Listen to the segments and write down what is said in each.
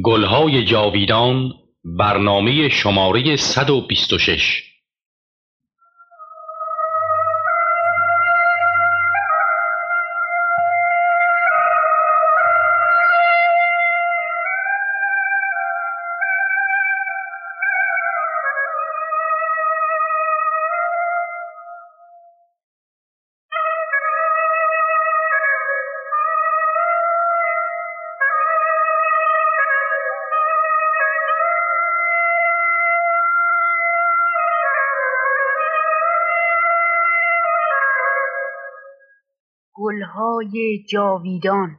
گلهای جاویدان برنامه شماره 126 جاویدان.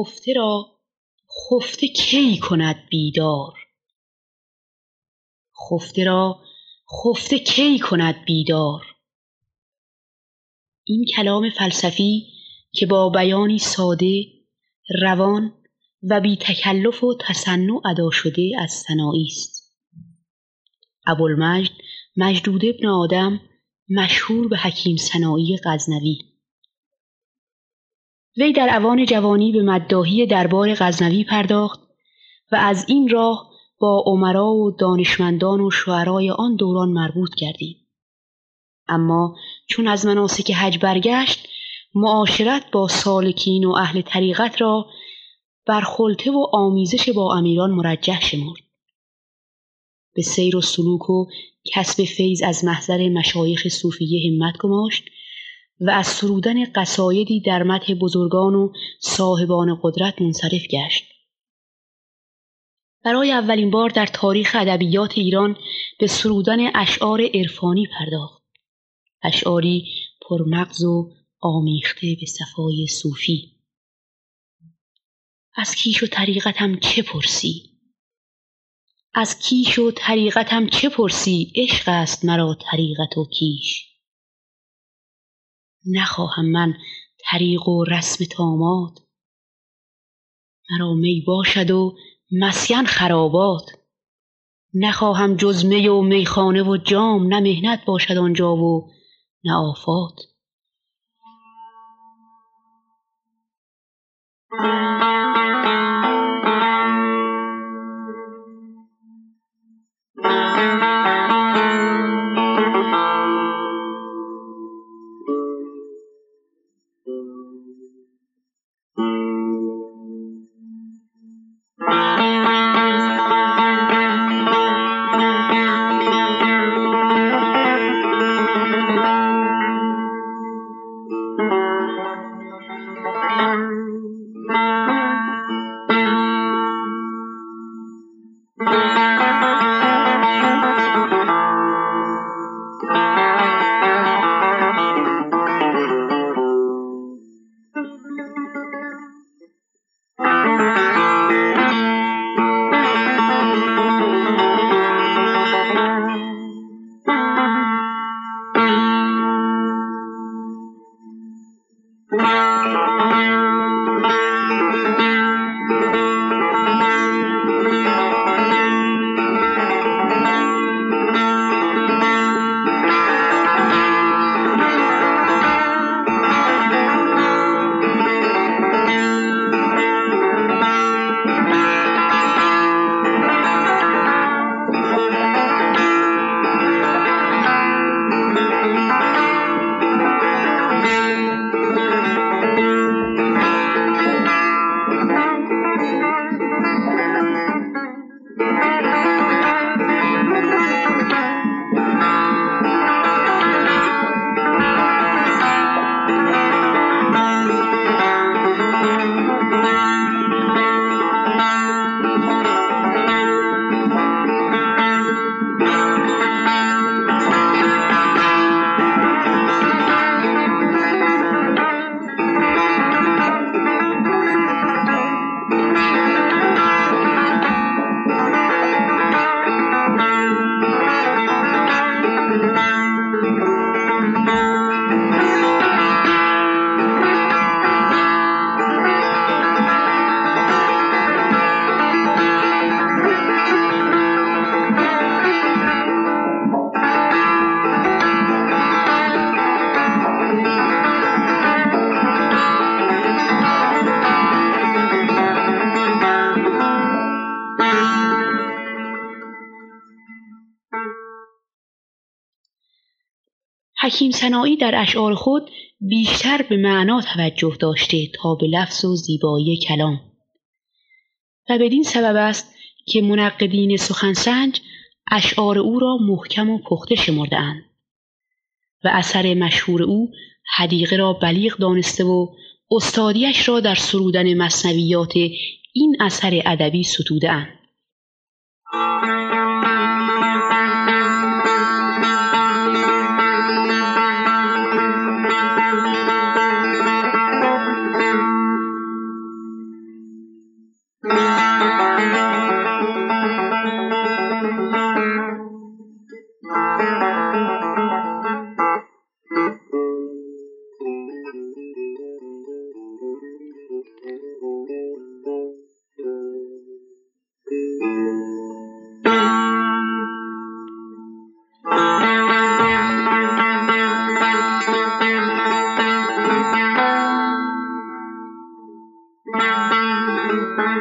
خفته را خفته کی کند بیدار؟ خفته را خفته کی کند بیدار؟ این کلام فلسفی که با بیانی ساده روان و بی تکلف و تصنع ادا شده از سنایی است. ابوالمجد مجدود ابن آدم مشهور به حکیم سنایی غزنوی. وی در اوان جوانی به مداحی دربار غزنوی پرداخت و از این راه با عمرا و دانشمندان و شعرای آن دوران مربوط گردید. اما چون از مناسک حج برگشت معاشرت با سالکین و اهل طریقت را بر خلطه و آمیزش با امیران مرجح شمرد. به سیر و سلوک و کسب فیض از محضر مشایخ صوفیه همت گماشت و از سرودن قصایدی در مدح بزرگان و صاحبان قدرت منصرف گشت. برای اولین بار در تاریخ ادبیات ایران به سرودن اشعار عرفانی پرداخت. اشعاری پرمغز و آمیخته به صفای صوفی. از کیش و طریقتم چه پرسی؟ از کیش و طریقتم چه پرسی؟ عشق است مرا طریقت و کیش. نخواهم من طریق و رسم طامات. مرا می باشد و مسکن خرابات. نخواهم جز می و میخانه و جام نه محنت باشد آنجا و نه آفات. حکیم سنایی در اشعار خود بیشتر به معنا توجه داشته تا به لفظ و زیبایی کلام. و بدین سبب است که منقدین سخنسنج اشعار او را محکم و پخته شمردهاند و اثر مشهور او حدیقه را بلیغ دانسته و استادیش را در سرودن مصنویات این اثر ادبی ستودهاند در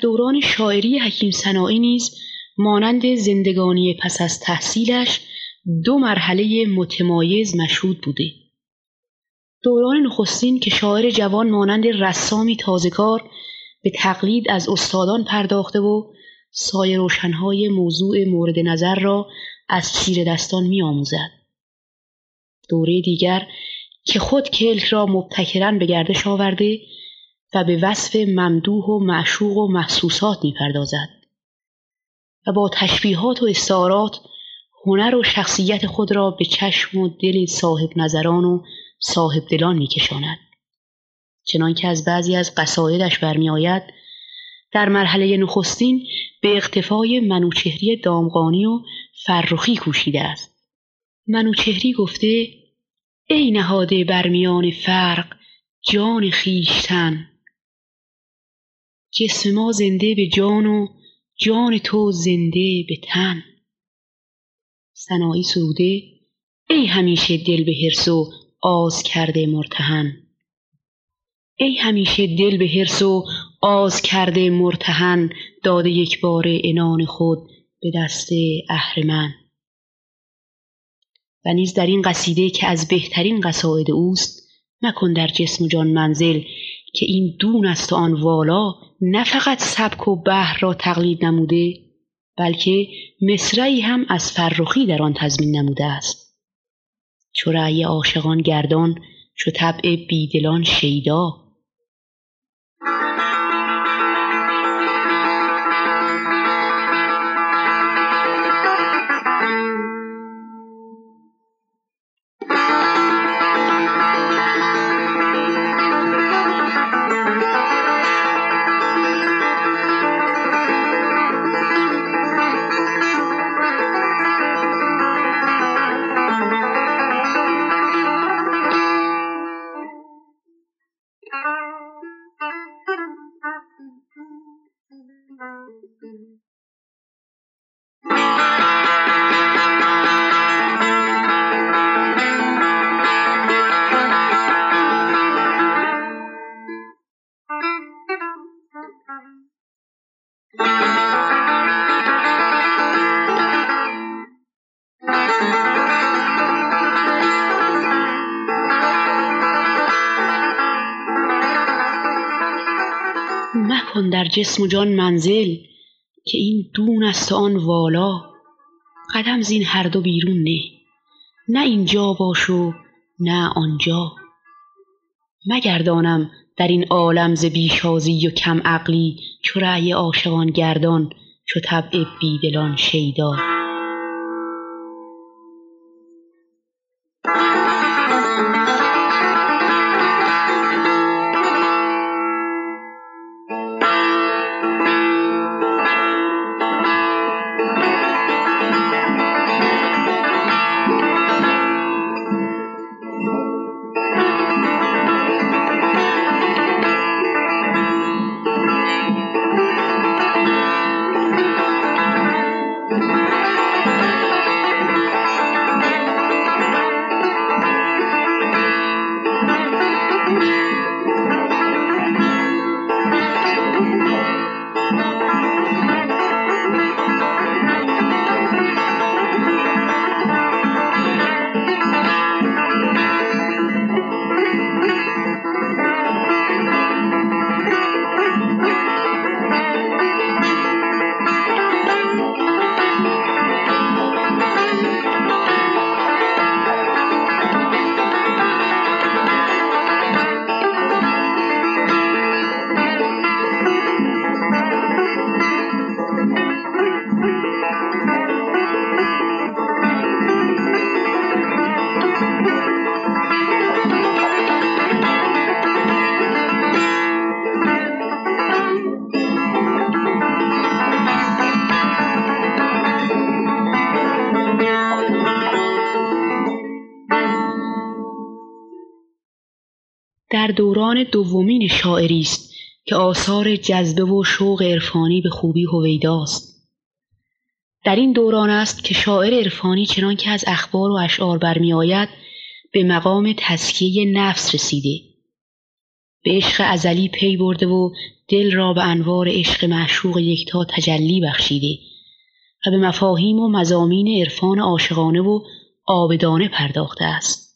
دوران شاعری حکیم سنایی نیز مانند زندگانی پس از تحصیلش دو مرحله متمایز مشهود بوده دوران نخستین که شاعر جوان مانند رسامی تازهکار به تقلید از استادان پرداخته و سایه روشنهای موضوع مورد نظر را از چیر دستان می آموزد. دوره دیگر که خود کلک را مبتکرن به گردش آورده و به وصف ممدوح و معشوق و محسوسات می‌پردازد و با تشبیهات و استعارات هنر و شخصیت خود را به چشم و دل صاحب نظران و صاحب دلان میکشاند. چنانکه از بعضی از قصایدش برمیآید در مرحله نخستین به اقتفای منوچهری دامغانی و فرخی کوشیده است. منوچهری گفته ای نهاده برمیان فرق جان خیشتن جسم ما زنده به جان و جان تو زنده به تن. سنایی سروده ای همیشه دل به حرس و آز کرده مرتهن. ای همیشه دل به حرس و آز کرده مرتهن داده یک بار انان خود به دست اهرمن و نیز در این قصیده که از بهترین قصاید اوست مکن در جسم و جان منزل که این دون است و آن والا نه فقط سبک و بحر را تقلید نموده بلکه مصرعی هم از فرخی در آن تضمین نموده است. چو رأی عاشقان گردان چو طبع بیدلان شیدا جسم و جان منزل که این دون است آن والا. قدم زین هر دو بیرون نه نه اینجا باش و نه آنجا. مگردانم در این عالم ز بیشازی و کم عقلی چو رأی عاشقان گردان چو طبع بیدلان شیدا. در دوران دومین شاعری است که آثار جذبه و شوق عرفانی به خوبی هویداست در این دوران است که شاعر عرفانی چنان که از اخبار و اشعار برمیآید به مقام تسکیه نفس رسیده. به عشق ازلی پی برده و دل را به انوار عشق معشوق یکتا تجلی بخشیده و به مفاهیم و مزامین عرفان عاشقانه و آبدانه پرداخته است.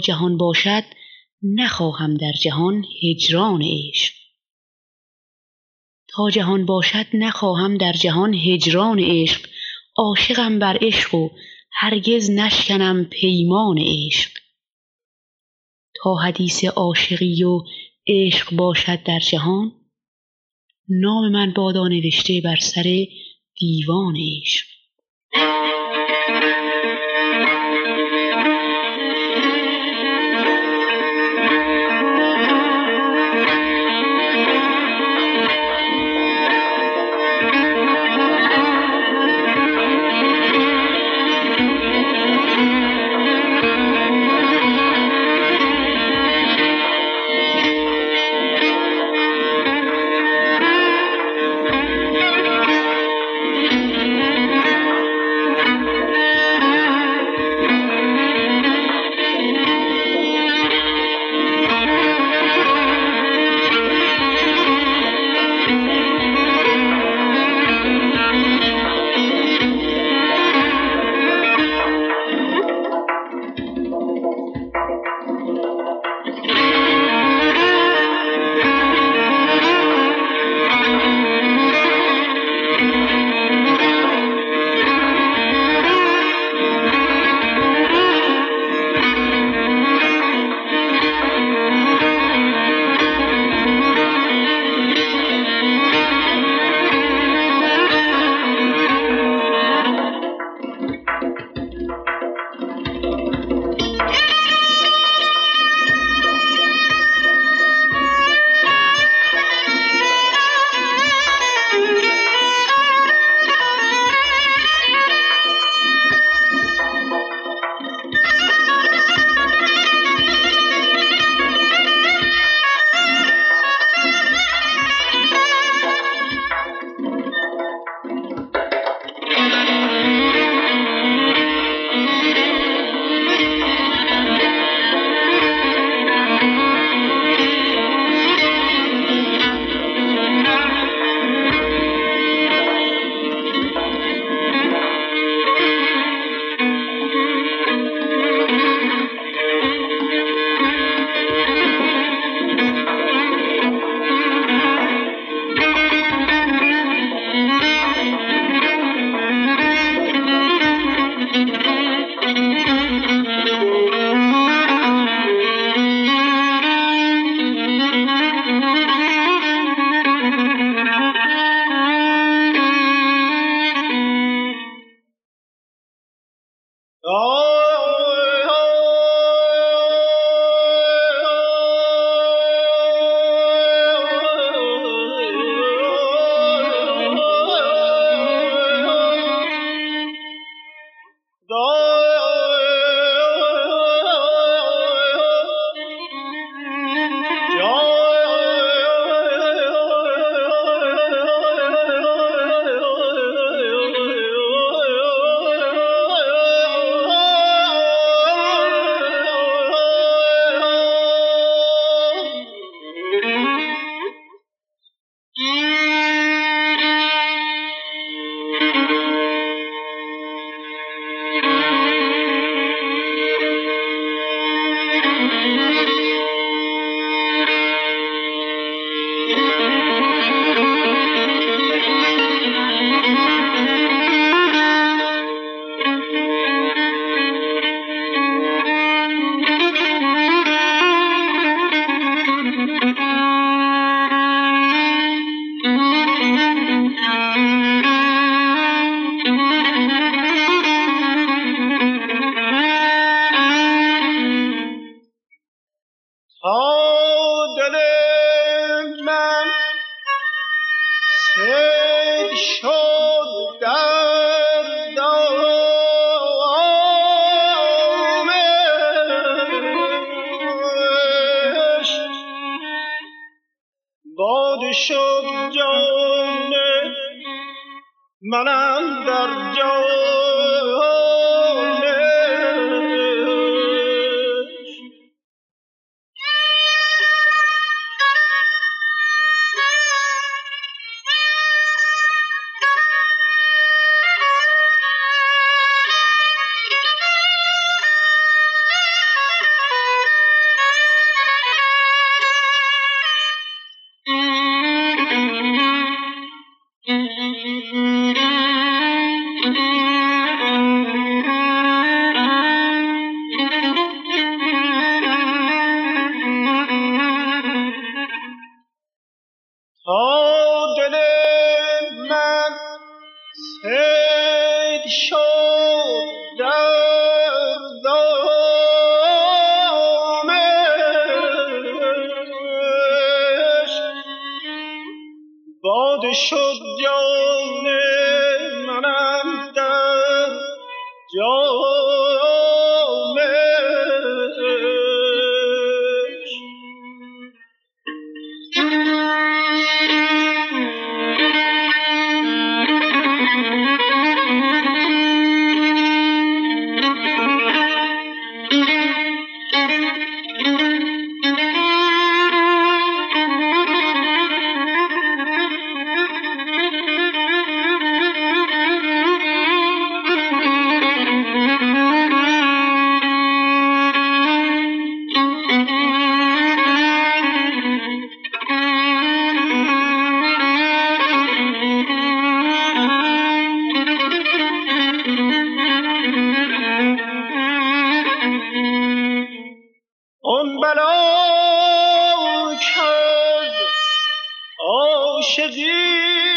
جهان باشد نخواهم در جهان هجران عشق. تا جهان باشد نخواهم در جهان هجران عشق. عاشقم بر عشق و هرگز نشکنم پیمان عشق. تا حدیث عاشقی و عشق باشد در جهان نام من بادا نوشته بر سر دیوان عشق. من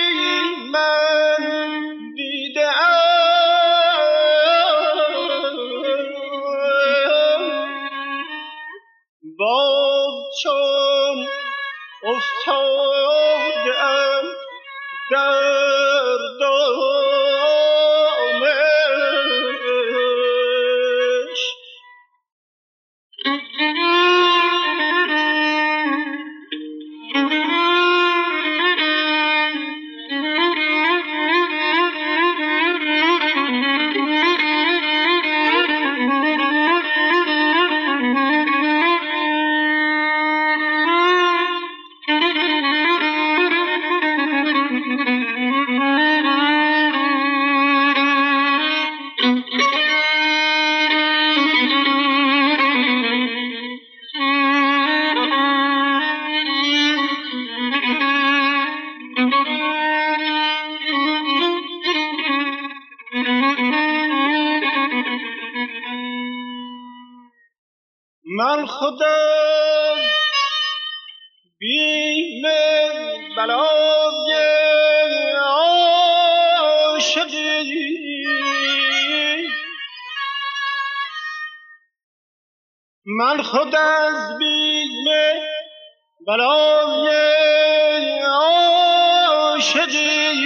عاشقی.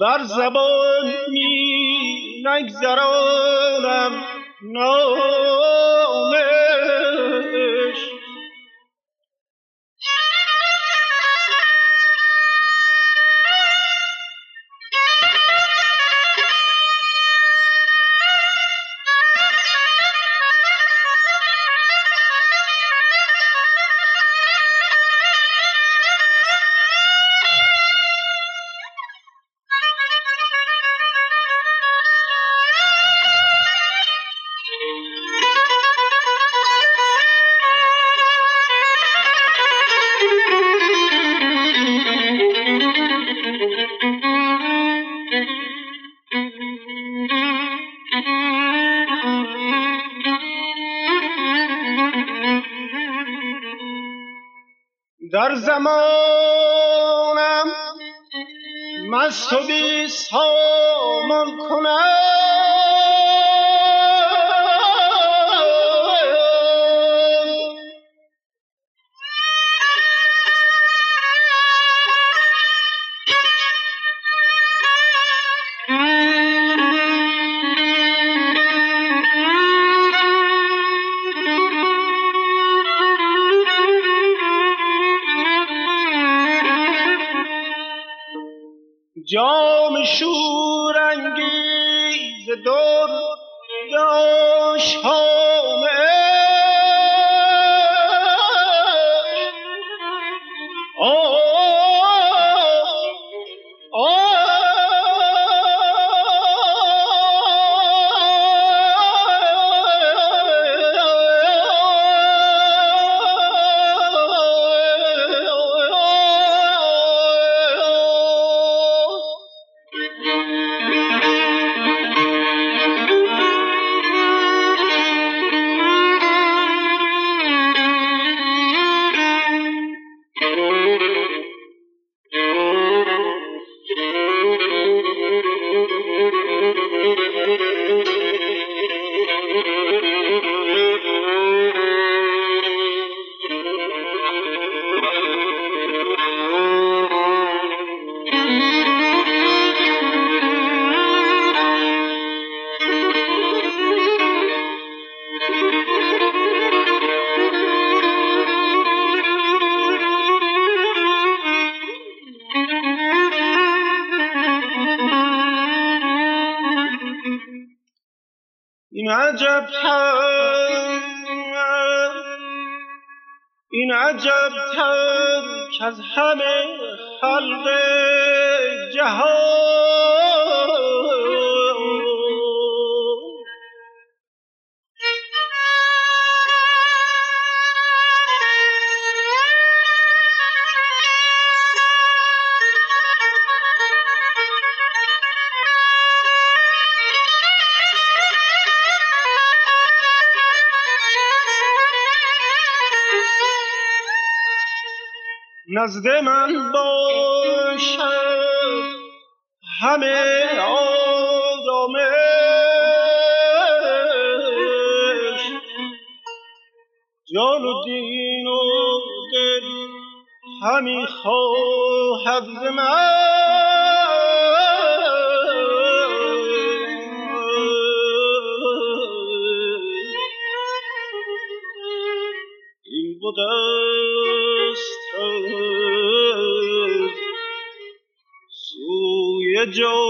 بر زبان می نگذرانم. نامش زمانم مست و بی سامان کنم. جام شورانگیز دور داشت. نزد من باشد. همه آرامش. جان و دین و دل همی خواهد ز Joe.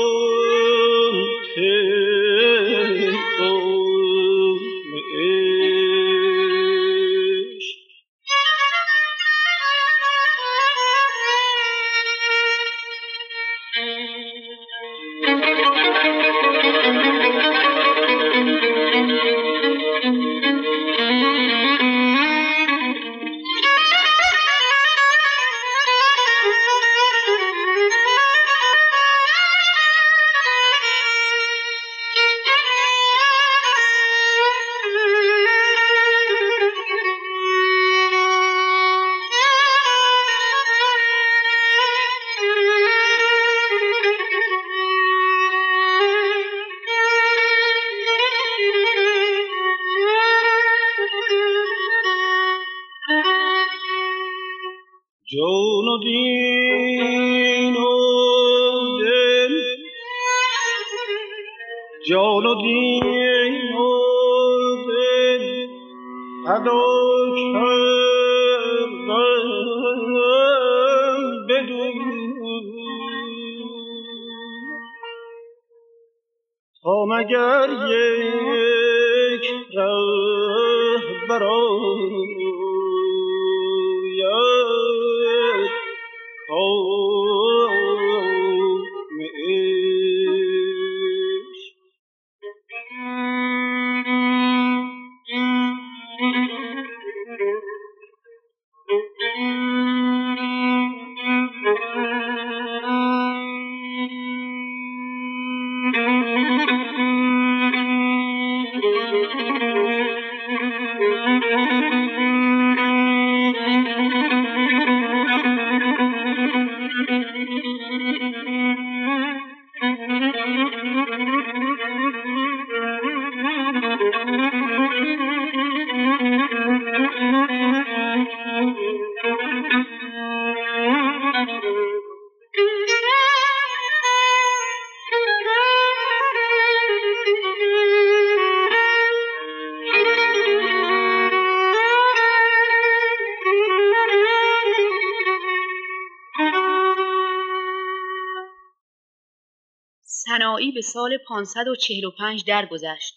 سنایی به سال 545 درگذشت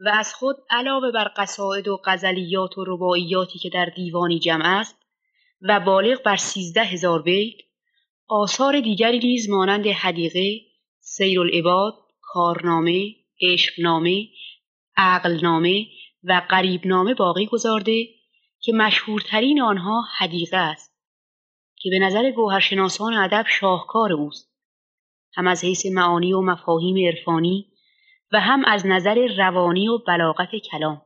و از خود علاوه بر قصائد و غزلیات و رباعیاتی که در دیوانی جمع است و بالغ بر سیزده هزار بیت آثار دیگری نیز مانند حدیقه، سیرالعباد، کارنامه، عشقنامه، عقلنامه و قریبنامه باقی گذارده که مشهورترین آنها حدیقه است که به نظر گوهرشناسان ادب شاهکار اوست. هم از حیث معانی و مفاهیم عرفانی و هم از نظر روانی و بلاغت کلام.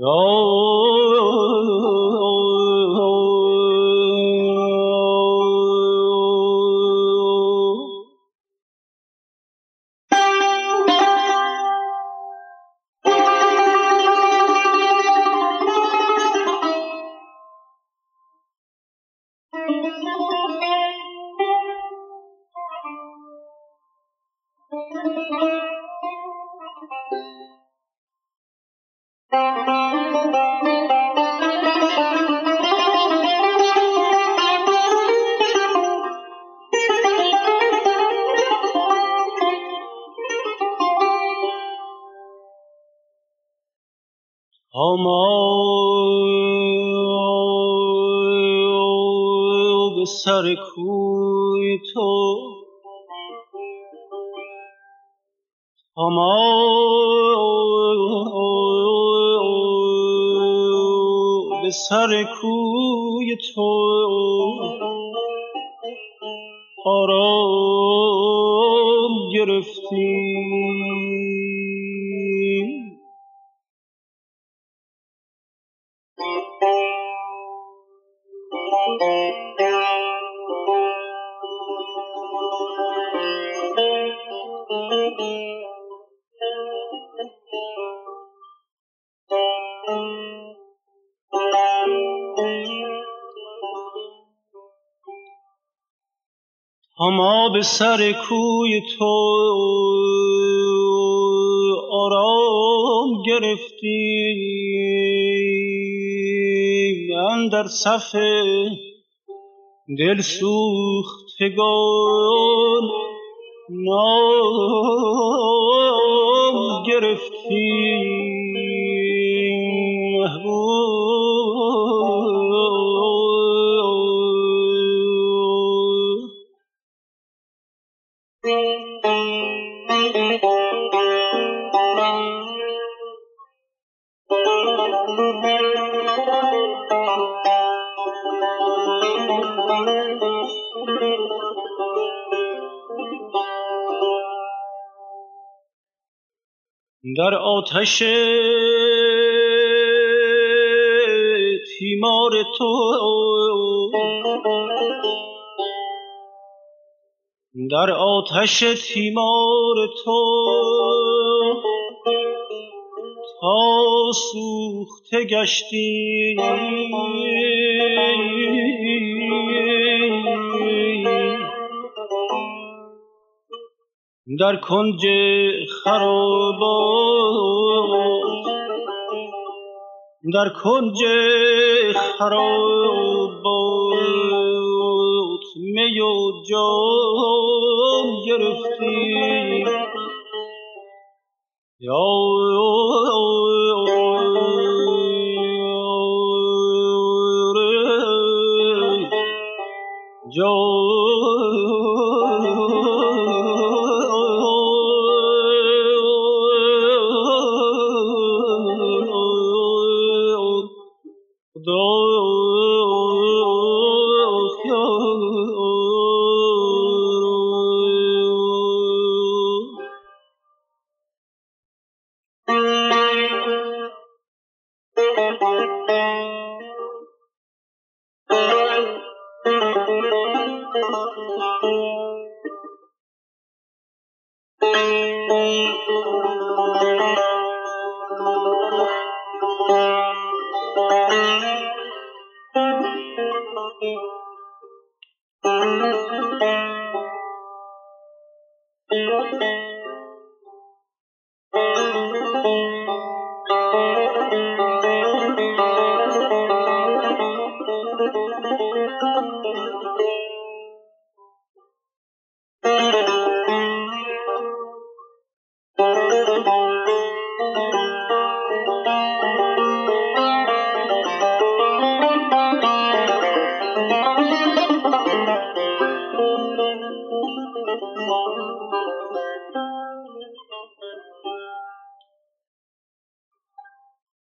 سر ما به سر کوی تو آرام گرفتیم. در صف دل سوختگان نام گرفتیم. در آتش تیمار تو. در آتش تیمار تو تا سوخته گشتی. در کنج خرابات در کنج خرابات می و جام گرفتی. یا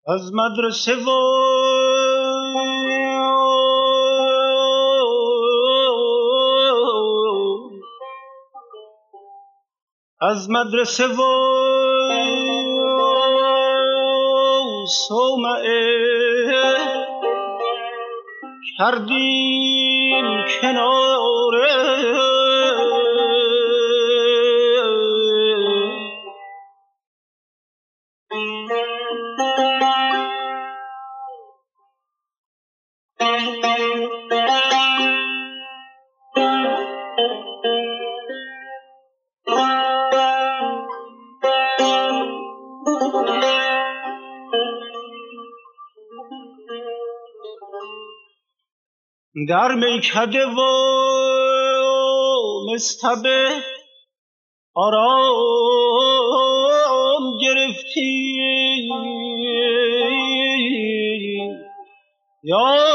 از مدرسه و از مدرسه و سومعه کردیم کناره. در میکده و مستبه آرام گرفتی. یا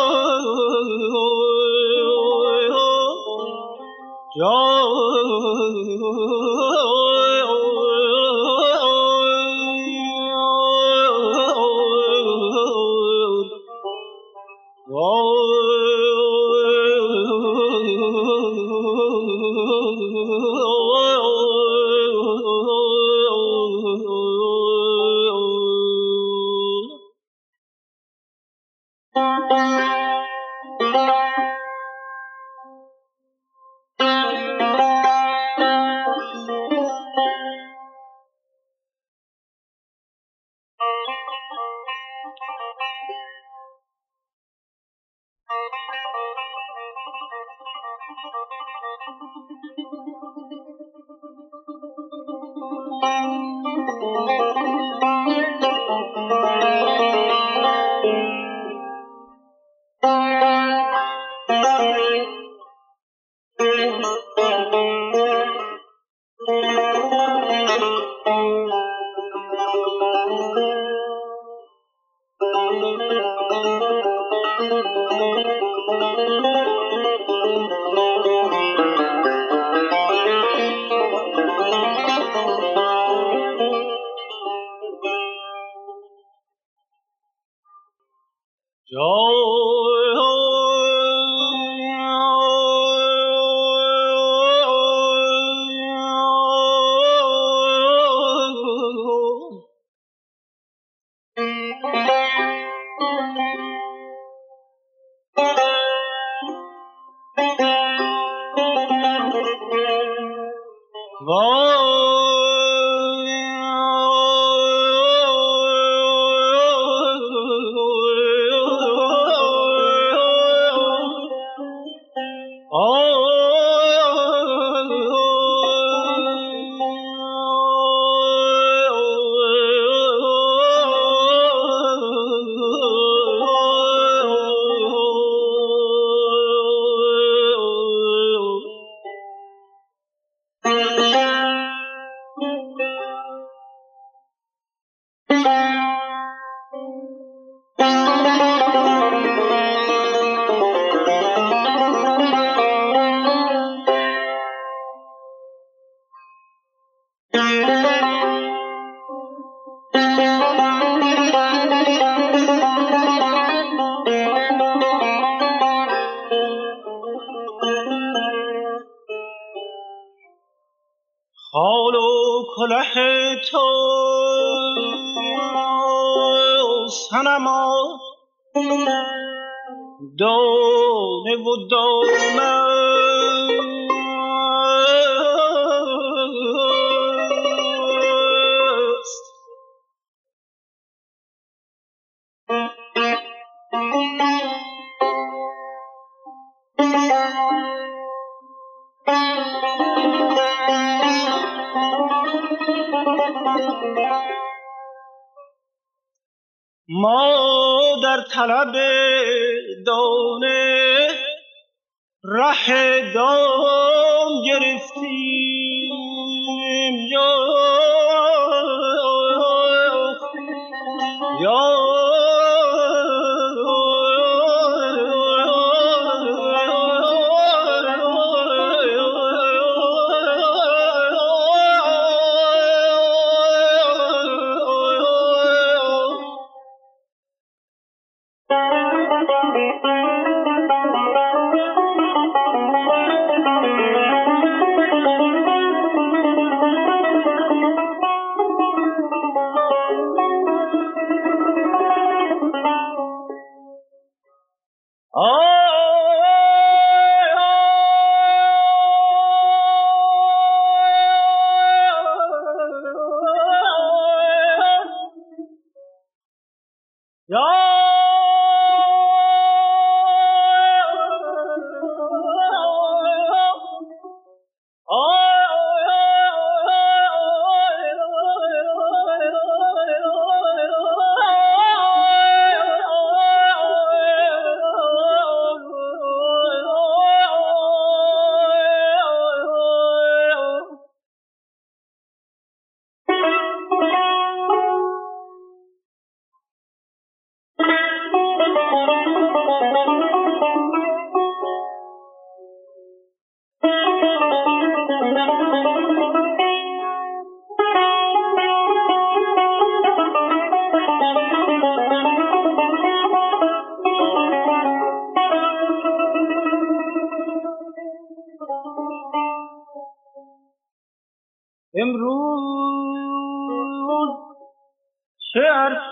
ره دام گرفتیم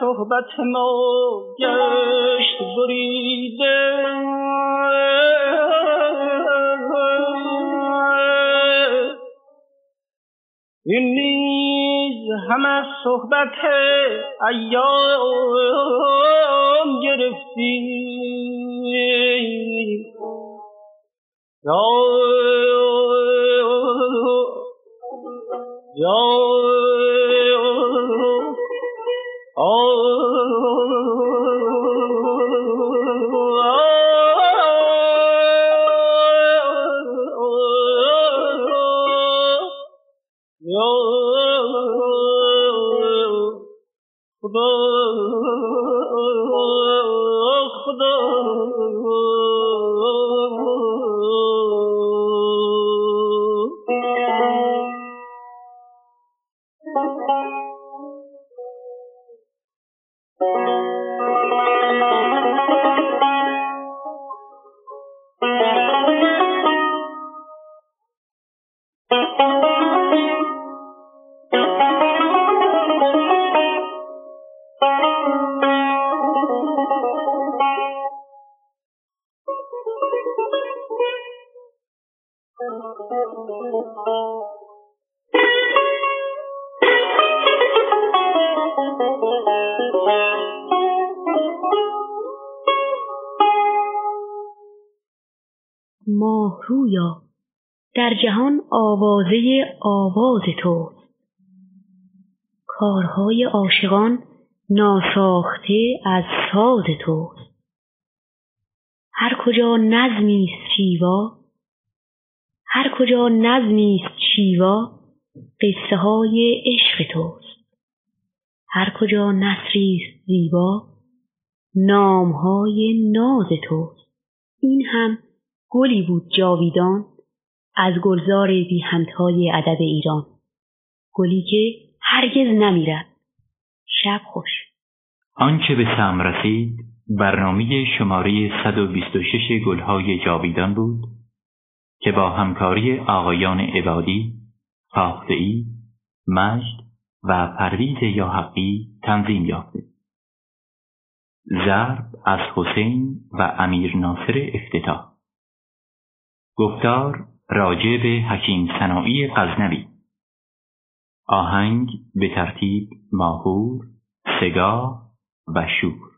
صحبت ما گشت بریده. این نیز همه صحبت ایام گرفتی. یا یا با خدا. رویا در جهان آوازه آواز توست. کارهای عاشقان ناساخته از ساز توست هر کجا نظمی است شیوا هر کجا نظمی است شیوا قصه های عشق توست. هر کجا نصری است زیبا نامهای ناز توست. این هم گلی بود جاویدان از گلزار بی همتای ادب ایران. گلی که هرگز نمیرد شب خوش. آنچه به سم رسید برنامه شماره 126 گلهای جاویدان بود که با همکاری آقایان عبادی، فاختعی، مجد و پرویز یا حقی تنظیم یافته. ضرب از حسین و امیر ناصر افتتاح. گفتار راجع به حکیم سنایی غزنوی. آهنگ به ترتیب ماهور، سگاه و شور.